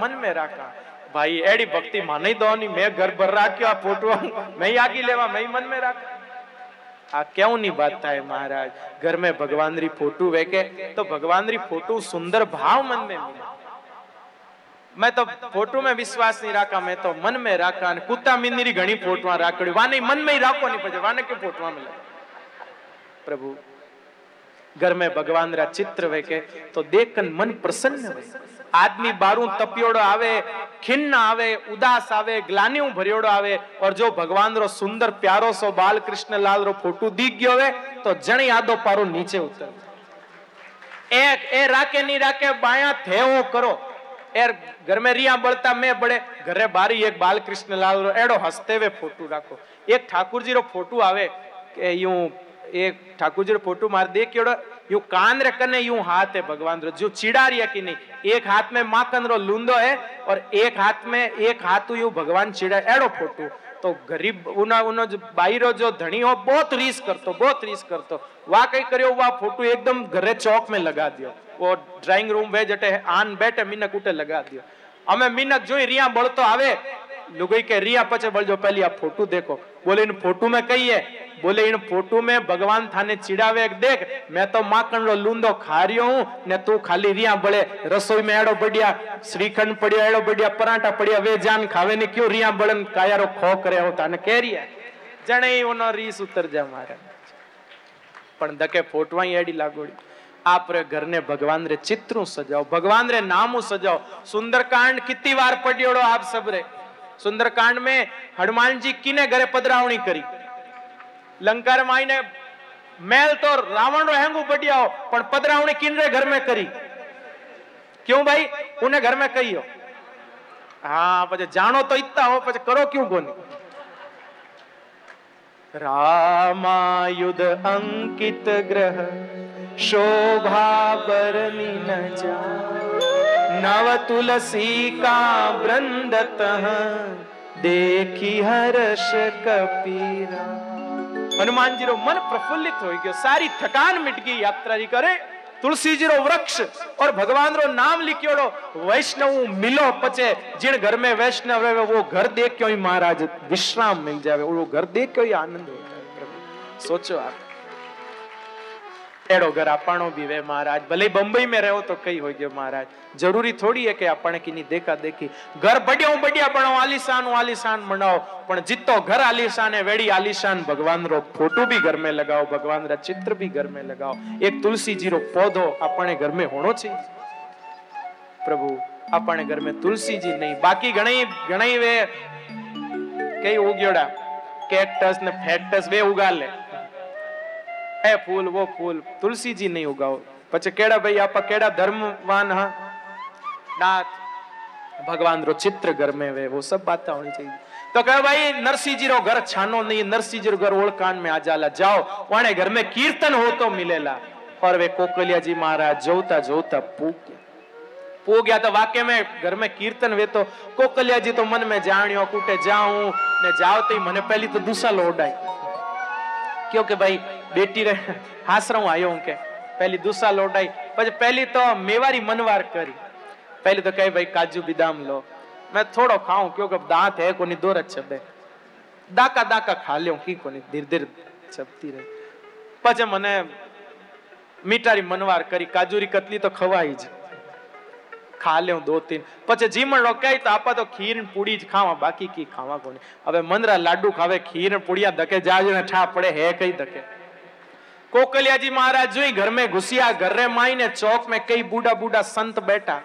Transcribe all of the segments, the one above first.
મન મે રાખા. ભાઈ, એડી ભક્તિ માં નહીં દોની, મેં ઘર ભર રાખ્યો આ ફોટો મેં આગી લેવા, મેં મન મે રાખા. આ કેવું ની વાત થાય મહારાજ? ઘર મે ભગવાન રી ફોટો વેકે, તો ભગવાન રી ફોટો સુંદર ભાવ મન. મે મિલે મેં તો ફોટો મે વિશ્વાસ નહીં રાખા, મેં તો મન મે રાખા અને કુતા મિંદરી ઘણી ફોટવા રાખડી. વાને મન મે રાખો નહીં પછી, વાને કે ફોટવા મિલે પ્રભુ ઘર મે ભગવાન રા ચિત્ર વેકે, તો દેખન મન પ્રસન્ન હોય. आदमी बारू तपियोड़ो आवे खिन्न आवे उदास आवे ग्लानियों भरियोड़ो आवे और जो भगवान रो सुंदर प्यारो सो बाल कृष्ण लाल रो फोटो दीख गयो है तो जणी आदो पारो नीचे उतर एक ए राके नी राके बाया थेओ करो एर घर में रिया बड़ता मैं बड़े घरे बारी एक बाल कृष्ण लाल रो एड़ो हंसते हुए फोटो राखो एक ठाकुर जी रो फोटो आवे के यूं एक ठाकुर जी रो फोटो मार दे केड़ो यूं कान रे कने यूं हाथ है भगवान रो जो चिड़ा रिया की नहीं एक हाथ में माखन रो लूंदो है और एक हाथ में एक हाथ यूं भगवान चिड़ा एड़ो फोटो तो गरीब उना उनो जो बाईरो जो धनी हो बहुत रीस करतो बहुत रीस करतो वा कई करियो वा फोटो एकदम घरे चौक में लगा दियो वो ड्राइंग रूम वे जटे आन बैठे मीनक उठे लगा दियो અમે મીનક જોઈ रिया બળતો આવે લુગઈ કે रिया पचे बळजो पहली आ फोटो देखो बोले इन फोटो में कही है बोले इन फोटो में भगवान थाने चिड़ावे एक देख मैं तो माखन रो लूंदो खा रियो हूं ने तू खाली रिया बळे रसोई में एड़ो बढ़िया श्रीखंड पड़िया एड़ो बढ़िया पराठा पड़िया वे जान खावे ने क्यों रिया बळन कायारो खो करे हो ताने कह रिया जणे ओनो रीस उतर जा मारे પણ દકે ફોટવા એડી લાગોડી आप रे घर ने भगवान रे चित्रों सजाओ भगवान रे नामों सजाओ सुंदरकांड कितनी बार पढ़ियोड़ो आप सब रे सुंदरकांड में हनुमान जी किने घरे पदरावणी करी लंकार माई ने मैल तो रावण रहेंगू बढ़िया हो पर पदरावणी किनरे घर में करी क्यों भाई उन्हें घर में कही हो हाँ पचे जानो तो इतना हो पचे करो क्यों कोनी रामायुध अंकित ग्रह शोभा बरनी न जा नव तुलसी का वृंदत देखी हर्ष कपीरा હનુમાનજી રો મન પ્રફુલ્લિત હોઈ ગયો સારી થકાન મિટ ગઈ યાત્રાજી કરે तुलसी रो वृक्ष और भगवान रो नाम लिखियोड़ो वैष्णव मिलो पचे जिन घर में वैष्णव रहे वो घर देख के ही महाराज विश्राम मिल जावे वो घर देख के ही आनंद हो जाए प्रभु सोचो आप એડો ઘર આપણો બી વે મહારાજ ભલે બંબઈ में रहो तो कई हो गयो महाराज जरूरी थोड़ी है कि આપણે की नहीं देखा देखी घर बढ़िया बढ़िया बनो आलीशान आलीशान बनाओ પણ જીતો ઘર आलीशान है वेड़ी आलीशान भगवान रो फोटो भी घर में लगाओ भगवान रा चित्र भी घर में लगाओ एक तुलसी जी रो पौधो अपने घर में होनो चाहिए प्रभु अपने घर में तुलसी जी नहीं बाकी घणी घणी वे कई उग्योड़ा कैक्टस ने फैक्टस वे उगा ले એ ફૂલ वो फूल तुलसी जी नहीं उगाओ પછી કેડા ભાઈ આપા કેડા धर्मवान हाँ नाथ भगवान रो चित्र घर में वे वो सब बातें होनी चाहिए तो कहे भाई नरसिंह जी रो घर छानो नहीं नरसिंह जी रो घर ओळकान में आ जाला जाओ वाणे घर में कीर्तन हो तो मिलेला और वे कोकलिया जी महाराज जोता जोता पूग गया पू गया तो वाक्य में घर में कीर्तन वे तो कोकलिया जी तो मन में जाणियो कूटे जाऊं ने जाओ तो मने पहली तो दूसरा लोडाई क्योंकि भाई બેટી રે હાસરા હું આવ્યો હું કે. પહેલી દુસા લોટાઈ. પછી પહેલી તો મેવારી મનવાર કરી. પહેલી તો કહે, ભાઈ, કાજુ બદામ લો. મેં થોડો ખાઉં, કયો કે, દાંત હે કોની દોર જ છબે દાકા દાકા ખા લ્યો કી કોની ધીરે ધીરે છપતી રહે. પછી મને મીઠારી મનવાર કરી. કાજુરી કતલી તો ખવાઈ જ. ખા લ્યો દો તીન. પછી જીમણ રોકાય તો આપા તો ખીર પૂડી જ ખાવા, બાકી કી ખાવા કોની? હવે મનરા લાડુ ખાવે, ખીર પૂડિયા ધકે, જાજને ઠા પડે, હે કઈ ધકે. कोकलिया जी महाराज जो घर में घुसिया घर रे माई ने चौक में कई बूढ़ा बूढ़ा संत बैठा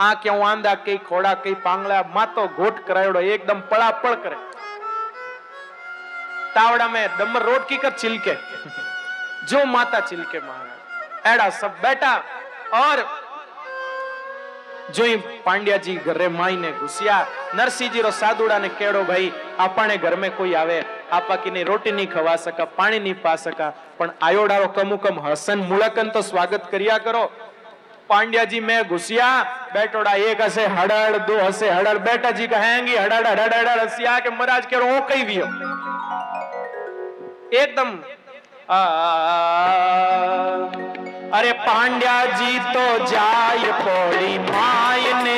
आ क्यों आंदा कई खोड़ा कई पांगला मातो घोट करायोड़ो एकदम पड़ा पड़ करे तावड़ा में डम्बर रोड की कर चिलके जो माता चिलके महाराज एड़ा सब बैठा और જોઈ પાંડ્યાજી ઘરે માઈને ઘુસ્યા નરસિંહજી રો સાદુડા ને કેડો ભાઈ આપણે ઘર में કોઈ આવે આપાકીને રોટી નહીં ખવા શકા પાણી નહીં પા શકા પણ આયોડારો કમુકમ હસન મુળકન તો સ્વાગત કર્યા કરો. પાંડ્યાજી મેં ઘુસિયા, બેટોડા એક હશે, હડડ દો હશે, હડડ. બેટાજી કહેંગી હડડ હડડ હડડ, હસિયા કે મહારાજ કે હું કઈ વિયો? એકદમ અરે પાંડ્યાજી તો જાય પોળી માય ને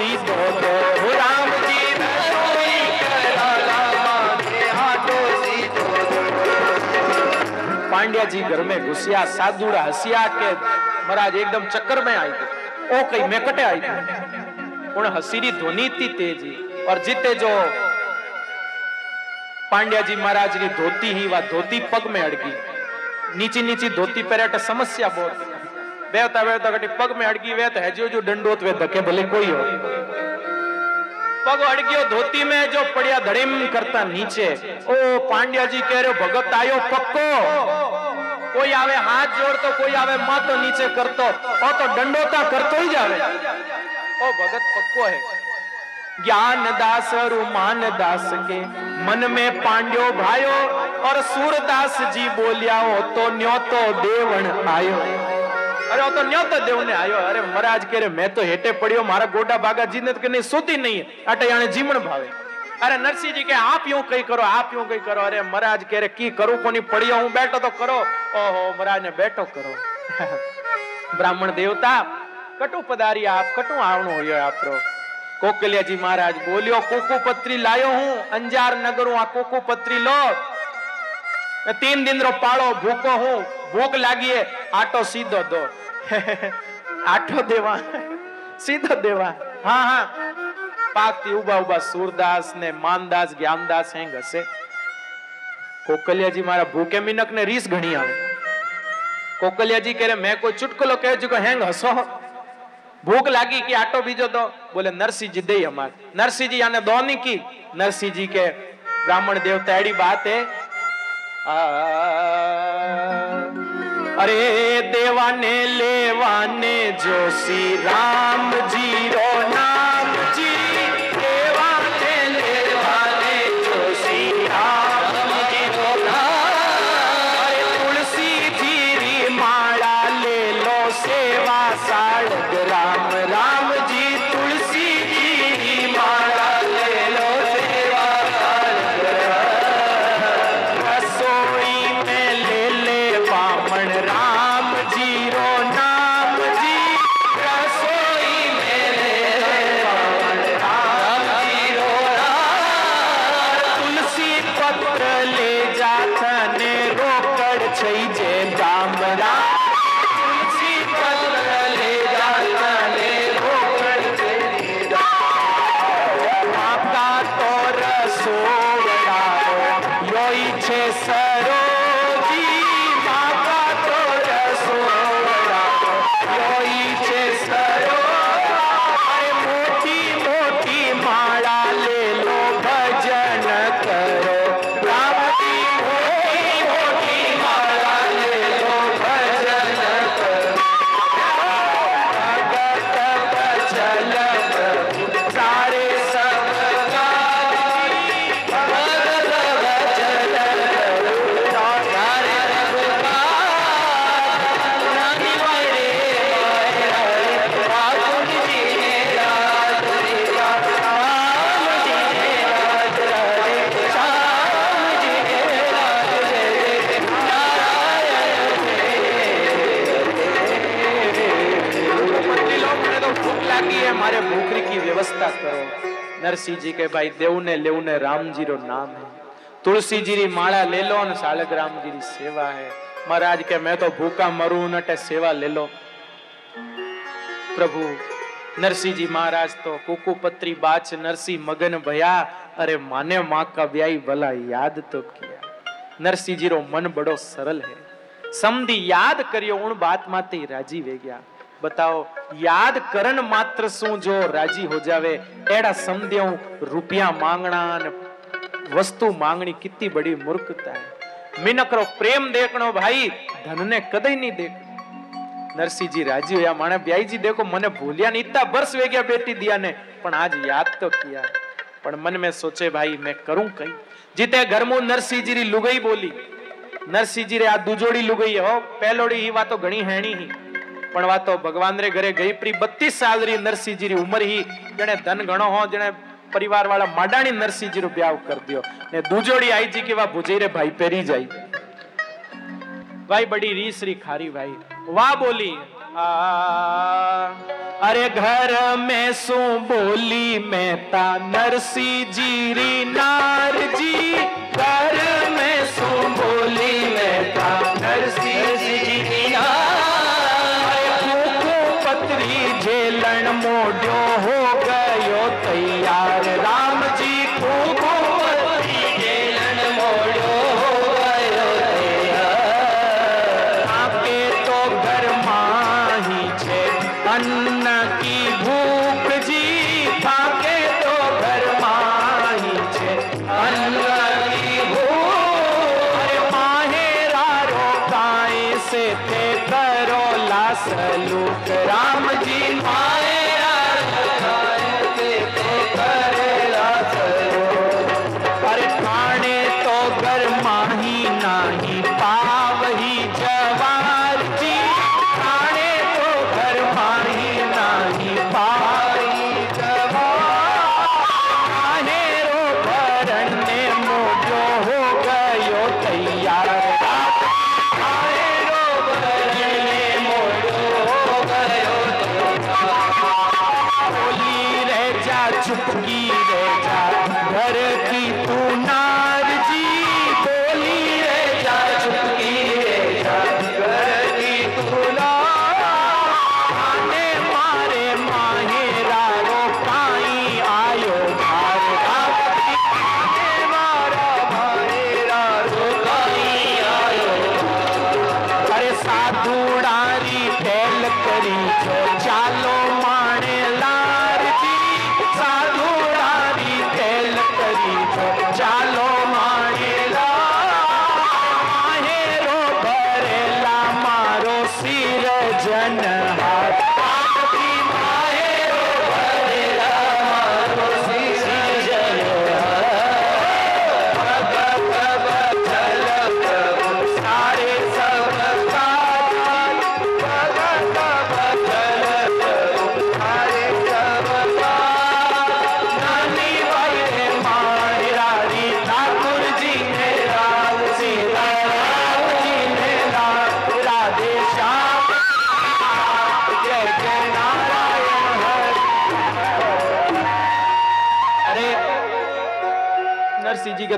સીધો દો રામજી રસોઈ કરાલા માને હાથો સીધો पांड्या जी घर में घुसिया साधुड़ा हसिया के महाराज एकदम चक्कर में आई गए ओ कई मैं कटे आई गए उन हसीरी ध्वनि थी तेजी और जीते जो पांड्या जी महाराज की धोती ही वा धोती पग में अड़गी नीची नीची धोती पहरे तो समस्या बहुत बेवता बेवता कटी पग में अड़गी वे तो है जो जो दंडोत वे धके भले कोई हो પગ અડગ્યો ધોતી में जो પડ્યા ધડીમ કરતા નીચે ઓ પાંડ્યાજી કહે રહ્યો ભગત આયો પક્કો કોઈ આવે હાથ જોડતો કોઈ આવે માથો નીચે કરતો ઓ તો દંડોતા કરતો જ આવે ઓ ભગત પક્કો હે ज्ञान दास और मान दास के मन में पांड्यो भायो और सूरदास जी बोलिया हो तो न्यो तो देवण आयो અરે તો ન્યોત જ દેવું ને આયો. અરે મરાજ કે મેં તો હેટે પડ્યો, મારા ગોડા ભાગાજી ને કે નહીં સુતી નહીં. આટે આને જીમણ ભાવે. અરે નરસિંહજી કે, આપ યું કઈ કરો, આપ યું કઈ કરો. અરે મહારાજ કે કી કરું, કોની પડ્યો હું બેઠો તો કરો. ઓહો મહારાજ ને બેઠો કરો. બ્રાહ્મણ દેવતા, કટુ પધારી આપ, કટુ આવણું હોય આપરો કોકલિયાજી મહારાજ બોલ્યો કોકુપત્રી લાયો હું, અંજાર નગર હું આ કોકુપત્રી લો. તીન દિન રો પાળો ભૂકો હું, ભૂખ લાગીએ, આટો સીધો દો. આઠો દેવા. સીધો દેવા. હા હા. પાકતી ઊભા ઊભા સુરદાસ ને માનદાસ, જ્ઞાનદાસ હેંગ હશે. કોકલિયાજી મારા ભૂકે મિનક ને રીસ ઘણી આવે. કોકલિયાજી કહે, મેં કોઈ ચુટકલો કહે છે કે હેંગ હસો ભૂખ લાગી કે આટો બીજો તો? બોલે, નરસિંહજી, દે અમાર. નરસિંહજી આને દોની કી નરસિંહજી કે, બ્રાહ્મણ દેવતા એડી વાત હે. આ. અરે દેવાને લેવાને જો શ્રી રામજી રો નામજી વ્યવસ્થા કરો. નરસિંહજી કે ભાઈ દેવું ને લેવું ને રામજીરો નામ હે. તુલસીજી રી માળા લે લો અને સાળગ રામજી રી સેવા હે. મહારાજ કે, મેં તો ભૂખા મરું નટે સેવા લે લો. પ્રભુ, નરસિંહજી મહારાજ તો કુકુપત્રી બાચ નરસિંહ મગન ભયા. અરે, માને માં કવ્યાઈ ભલા યાદ તો કિયા. નરસિંહજી રો મન બડો સરલ હે. સમધી યાદ કર્યો ઉણ બાતમાંથી રાજી વે ગયા બતાવો. યાદ કરન માત્ર શું? જો રાજી હો જાવે. એડા સમજે હું રૂપિયા માંગણા ને વસ્તુ માંગણી કેટલી બડી મૂર્ખતા હે. મિનકરો પ્રેમ દેખણો ભાઈ, ધનને કદઈ નહીં દેખ. નરસિંહજી રાજી હોયા. માણે બ્યાઈજી દેખો, મને ભૂલ્યા ને ઇત્તા વર્ષ વેગ્યા બેટી દિયા ને પણ આજ યાદ તો કિયા. પણ મન મેં સોચે, ભાઈ, મેં કરું કઈ? જીતે ઘરમું નરસિંહજી ની લુગઈ બોલી. નરસિંહજી રે આ દુજોડી લુગઈ. હો, પહેલોડી ઈ વાતો ઘણી હેણી હી. પણ વાતો ભગવાન રે ઘરે ગઈ પ્રી 32 સાલ રી નરસિંહજી રી ઉંમર હી. જેને ધન ઘણો હો જેને પરિવાર વાળા માડાણી નરસિંહજી રો બ્યાવ કર દિયો. ને દુજોડી આઈજી કેવા ભુજઈ રે ભાઈ પેરી જાય. ભાઈ બડી રીસ રી ખારી ભાઈ. વાહ બોલી. अरे અરે ઘર મેં શું બોલી नरसी નરસિંહજી રી નારજી. ઘર સિર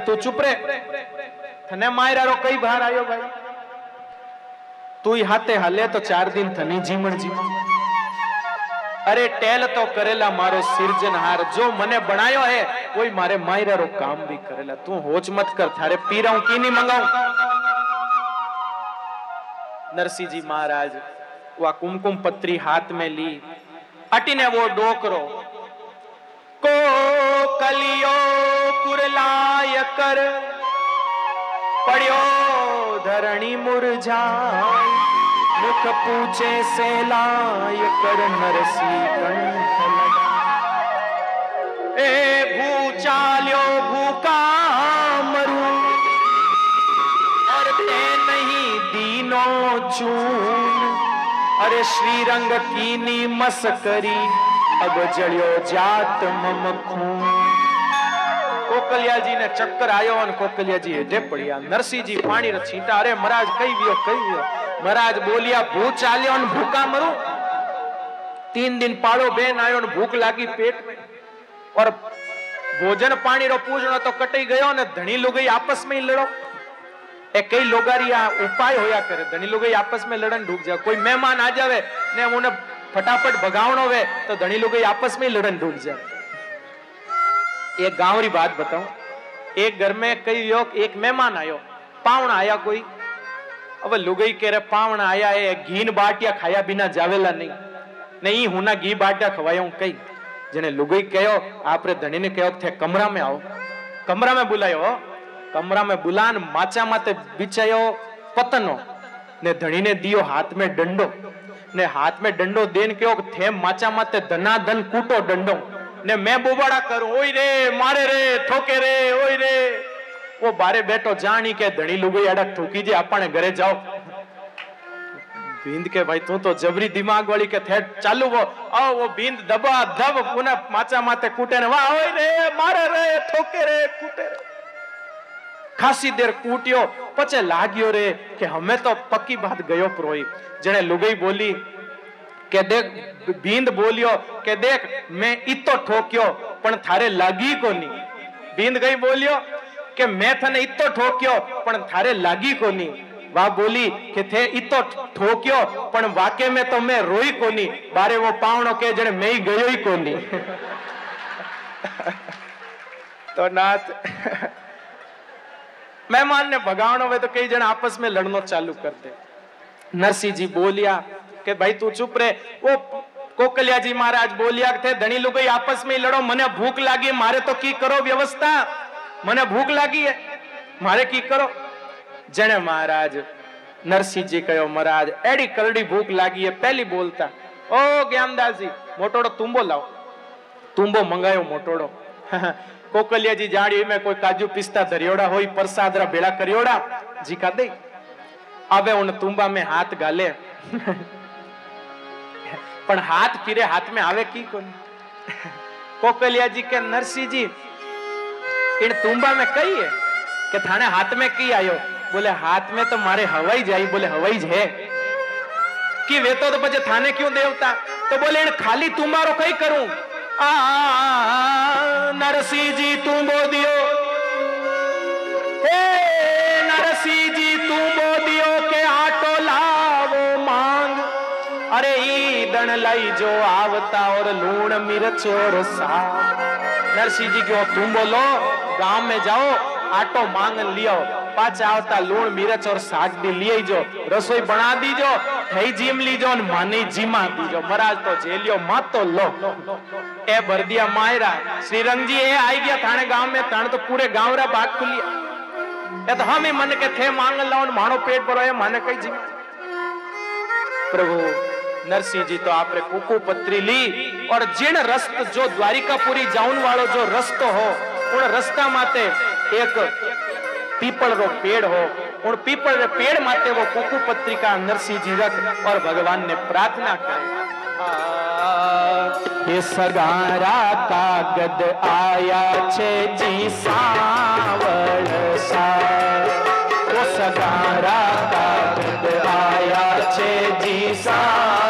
તું ચૂપ રે. થને માયરારો કઈ બહાર આવ્યો ભાઈ? તું હાથે હાલે તો ચાર દિન થની જીમણ જીમણ અરે, ટેલ તો કરેલા મારો સિર્જનહાર જો મને બનાયો હે કોઈ મારે માયરારો કામ ભી કરેલા. તું હોચ મત કર, થારે પીરા હું કીની મંગાઉં? નરસિંહજી મહારાજ વા કુમકુમ પત્રી હાથ મે લી. અટીને વો ડોકરો को कलियो कुरलाय कर પડ્યો ધરણી મુરઝાય મુખ પૂછે સે લાય કર નરસી કંઠ લગાય. એ ભૂ ચાલ્યો ભૂકા મરું और તે નહીં દીનો ચૂન અરે શ્રીરંગ કીની મસ્કરી અગજળ્યો જાત મમ ખૂન કોકલિયાજીને ચક્કર આવ્યો અને કોકલિયાજી હેઠે પડ્યા નરસિંહજી પાણી છીટા. અરે મહારાજ કઈ ગયો કઈ ગયો? મહારાજ બોલ્યા ભૂ ચાલ્યો અને ભૂકા મરું? તીન દિન પાળો બેન આવ્યો ને ભૂખ લાગી પેટ. ઓર ભોજન પાણી રો પૂજણો તો કટી ગયો ને ધણી લુગઈ આપસમાં લડો. એ કઈ લોગારી આ ઉપાય હોયા કરે? ધણી લુગઈ આપસમાં લડન ઢૂક જાય. કોઈ મહેમાન આ જાવે ને હું ફટાફટ ભગાવણો વે તો ધણી લોકો आपस में ही लड़न ढूंढ जाए एक गांव री बात बताऊं एक घर में कई योग एक मेहमान आयो पावण आया कोई હવે લુગઈ કેરે પાવણ આયા એ ઘીન બાટિયા ખાયા બિના જાવેલા નહીં ને ઈ હુના ઘી બાટા ખવાય હું કઈ જેને લુગઈ કયો આપણે ધણીને કયો થે કમરા में આવો કમરા में बुलायो કમરા में बुलान માચા માતે બિછાયો પતનો ને ધણીને દિયો હાથ में દંડો ને હાથ में ડંડો દેન કયો થે માચા માતે ધનાધન કૂટો ડંડો ને મેં બોબાડા કરું, ઓય રે, મારે રે, ઠોકે રે, ઓય રે. ઓ બારે બેઠો જાણી કે ધણી લુગઈ અડક ઠોકી જે આપણે ઘરે જાઓ. ભીંદ કે, ભાઈ, તું તો જબરી દિમાગ વાળી કે થેટ ચાલુ વો આ વો ભીંદ, દબા, ધબ, પુના માચા માતે કૂટે ને વાહ, ઓય રે, મારે રે, ઠોકે રે, કૂટે રે. ખાસી દેર કૂટ્યો. પછે લાગ્યો રે કે હમે તો પક્કી બાત ગયો પ્રોઈ જેને લુગઈ બોલી કે દેખ, ભીંદ બોલ્યો કે દેખ, મેં ઈતો ઠોક્યો, પણ થારે લાગી કોની? ભીંદ ગઈ બોલ્યો કે મેં તને તો ઠોક્યો, પણ થારે લાગી કોની? વા બોલી કે થે ઈતો ઠોક્યો, પણ વાકે મેં તો મેં રોઈ કોની? બારે વો પાવણો કે જણે મેં ગયો કોની? તો નાથ મહેમાન ને ભગાવણો હોય તો કઈ જણ આપસ में લડનો ચાલુ कर दे नरसिंह जी बोलिया કે ભાઈ તું ચૂપ રે ઓ કોકલિયાજી મહારાજ બોલ્યા કે ધણી લોકો આપસ में લડો મને ભૂખ લાગી મારે તો કી કરો વ્યવસ્થા મને ભૂખ લાગી હે મારે કી કરો જેણે મહારાજ નરસિંહજી કયો મહારાજ એડી કરડી ભૂખ લાગી હે પહેલી બોલતા ઓ જ્ઞાનદાસજી મોટોડો તુંબો લાવો તુંબો મંગાયો મોટોડો કોકલિયાજી જાણી મેં કોઈ કાજુ પિસ્તા ધરિયોડા હોય પરસાદરા ભેળા કર્યોડા જીકા દે હવે ઉન તુંબા में हाथ गाले પણ હાથ ફિરે હાથ में આવે की कोन कोकलिया जी के नरसिंह जी इन तुम्बा में कही है કે થાણે હાથ में की आयो बोले हाथ में तो मारे हवाई जाई बोले हवाई જ है कि वेतो तो પછી થાને क्यों देवता तो बोले इन खाली तुम्हारो कई करूं आ नरसिंह जी तुम बो दियो हे नरसिंह जी तुम बो दियो के आटो लावो मांग अरे ई दण लाई जो आवता और लूण मिर्च और सा नरसिंह जी को तुम बोलो गांव में जाओ आटो मांग लियो પાછા આવતા લૂણ મિરચ ઓર શાક દી લઈ જો રસોઈ બના દીજો થઈ જીમ લીજો ને માની જીમા દીજો મહારાજ તો જેલિયો મત ए भर दिया मायरा श्रीरंग जी ए आई गया थाने गांव में थाने तो पूरे गांव रा भाग खुलिया ए तो हम ही मन के थे मांग लाओ मानो पेट भरो माने कही जी प्रभु नरसिंह जी तो आपने कुकू पत्री ली और जिन रस्त जो द्वारिकापुरी जाऊन वालो जो रस्तो हो उन रस्ता माते एक पीपल रो पेड़ हो उन पीपल रे पेड़ माते वो कुकू पत्री का नरसिंह जी रख और भगवान ने प्रार्थना करे એ સગારા કાગદ આયા છે જી સાવળ સા ઓ સગારા કાગદ આયા છે જી સા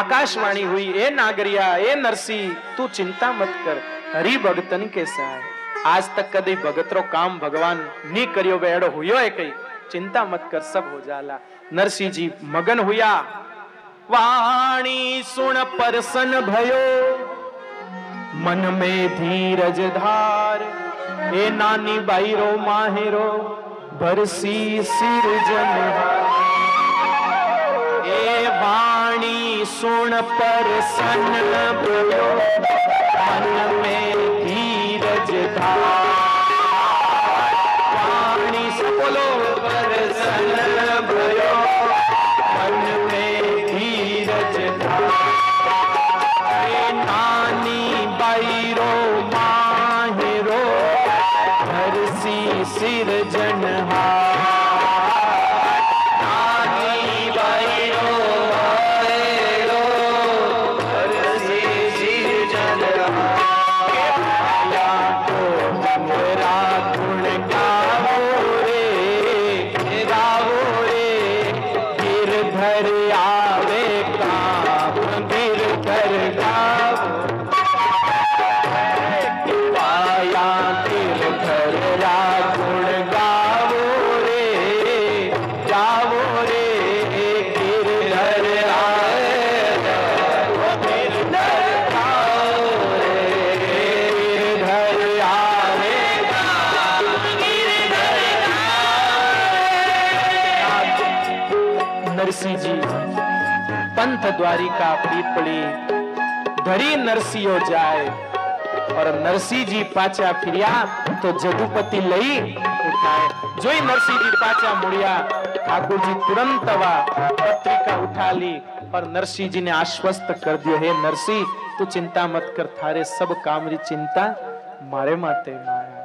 આકાશવાણી હુઈ, એ નાગરિયા, એ નરસિંહ તું ચિંતા મત કર. હરી ભગતન કે સહાય આજ તક કદી ભગતરો કામ ભગવાનની કર્યો બેડો હુયો એ કઈ. ચિંતા મત કર સબ હો जाला નરસિંહજી મગન હુયા. વાણી સુણ પરસન ભયો. મન મે ધીરજ ધાર. એ નાની બાઈરો માહેરો. ભરસી સિરજનહાર वाणी सुन परसन भयो मन में धीरज धार वाणी से बोलो परसन भयो मन में धीरज धार ए नानी बाईरो माहिरो हरसी सिर जनहार હારિકા પીપળી ધરી નરસિંહો જાય ઓર નરસિંહજી પાછા ફર્યા તો જદુપતિ લઈ જોઈ નરસિંહજી પાછા મુડ્યા ઠાકોરજી તુરંત પત્રિકા ઉઠાલી और नरसिंह जी ने आश्वस्त कर दियो हे नरसिंह तू चिंता मत कर थारे सब काम री चिंता मारे माते माया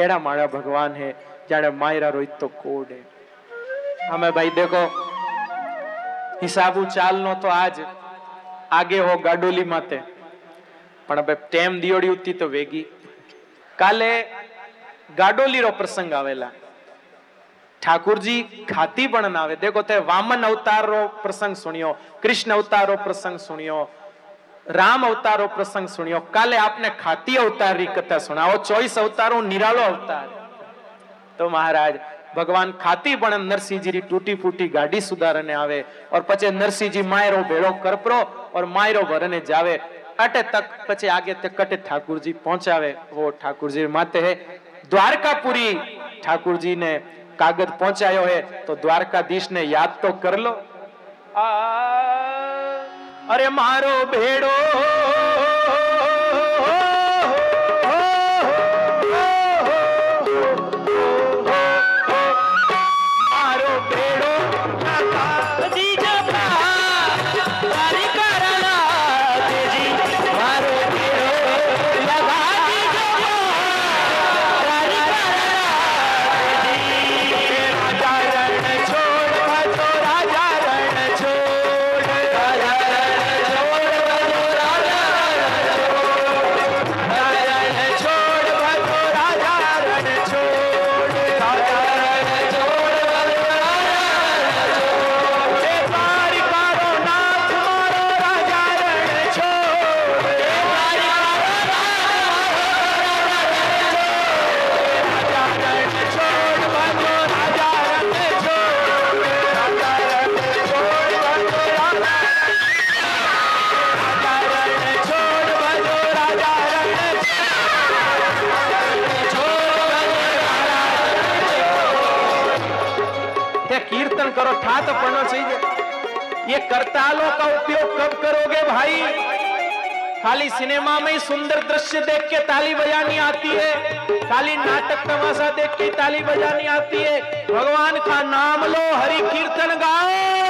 एड़ा मारा भगवान है जाने मायरा रोहित तो कोड है हमें भाई देखो હિસાબુ ચાલનો તો આજ આગે હો ગાડોલી માતે. પણ હવે ટેમ દિયોડી ઉતી તો વેગી. કાલે ગાડોલીરો પ્રસંગ આવેલા. ઠાકુરજી ખાતી પણ ના આવે. દેખો તે વામન અવતારનો પ્રસંગ સુણ્યો, કૃષ્ણ અવતારો પ્રસંગ સુણ્યો, રામ અવતારો પ્રસંગ સુણ્યો. કાલે આપને ખાતી અવતારની કથા સુણાવો. ચોઈસ અવતારો નિરાળો અવતાર. તો મહારાજ ભગવાન ખાતી પણ નરસિંહજીની તૂટી ફૂટી ગાડી સુધારને આવે ઓર પછી નરસિંહજી માયરો ભેળો કરપરો ઓર માયરો ભરને જાવે. અટે તક પછી આગે તે કટે ઠાકુરજી પહોંચાવે. વો ઠાકુરજી માતે હે, દ્વારકાપુરી ઠાકુરજીને કાગજ પહોંચાયો હે, તો દ્વારકાધીશને યાદ તો કર લો. અરે મારો ભેડો कीर्तन करो था तो पढ़ना चाहिए। ये करतालों का उपयोग कब करोगे भाई? खाली सिनेमा में ही सुंदर दृश्य देख के ताली बजानी आती है। खाली नाटक तमाशा देख के ताली बजानी आती है। भगवान का नाम लो, हरि कीर्तन गाओ।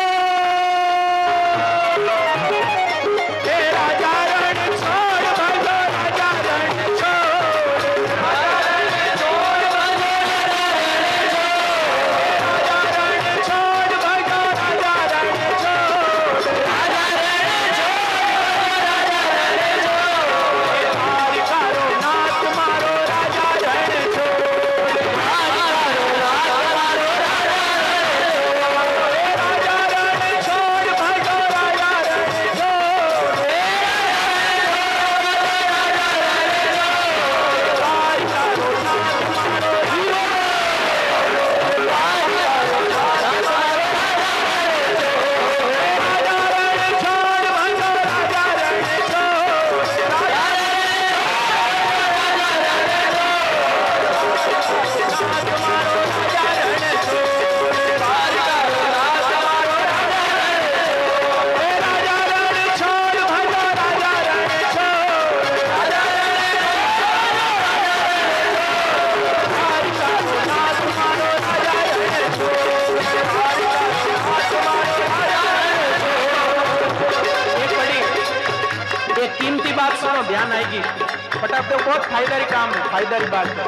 काम है फायदारी बात है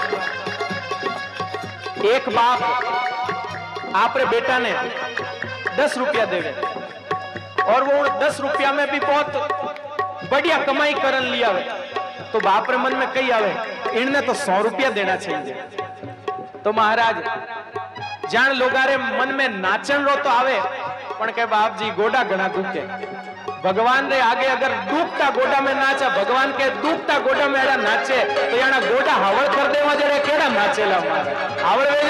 एक बाप आपरे बेटा ने दस रुपया देवे और वो दस रुपया में भी बहुत बढ़िया कमाई करन लिया हुए तो बाप रे मन में कई आवे इनने तो सौ रुपया देना चाहिए तो महाराज જાણ લોગારે મન में नाचन रो तो आवे पण के बाप जी गोडा घना दुखे भगवान रे आगे अगर डूबता गोडा में नाचा भगवान के डूबता गोडा में एड़ा नाचे तो याना गोडा हावड़ कर देवा जरे केड़ा नाचेला मारे हावड़ वे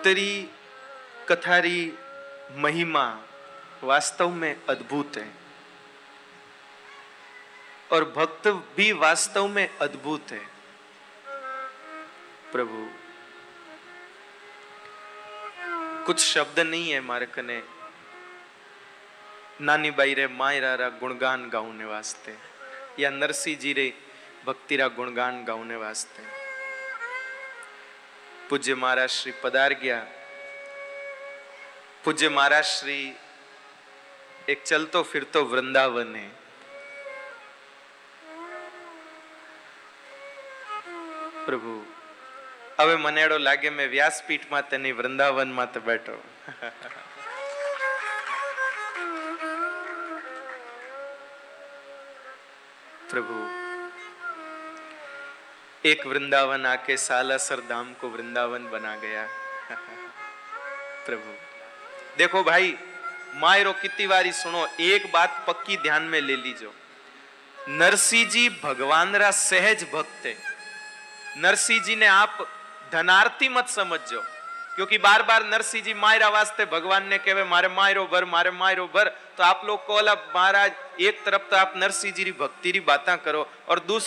उत्तरी कथारी महिमा वास्तव में अद्भुत है और भक्त भी वास्तव में अद्भुत है प्रभु कुछ शब्द नहीं है मारे कने નાની બાઈ રે માયરા રા ગુણગાન ગાઉને વાસ્તે યા નરસિંહજી રે ભક્તિરા ગુણગાન ગાઉને વાસ્તે પૂજ્ય મહારાજ શ્રી પધાર ગયા પૂજ્ય મહારાજ શ્રી એક ચલતો ફિરતો વૃંદાવને. પ્રભુ, હવે મને એડો લાગે મેં વ્યાસપીઠમાં તેની વૃંદાવનમાં તો બેઠો. પ્રભુ एक वृंदावन आके सालासर धाम को वृंदावन बना गया प्रभु देखो भाई मायरो कितनी बारी सुनो एक बात पक्की ध्यान में ले लीजो नरसिंह जी भगवान रा सहज भक्त है नरसिंह जी ने आप धनार्थी मत समझो क्योंकि बार बार नरसिंह जी मायरा वास्ते भगवान ने कहे मारे मायरो भर मारे मायरो भर तो आप लोग को महाराज एक तरफ तो आप नरसिंह जी की भक्ति री बातें करो और दूसरी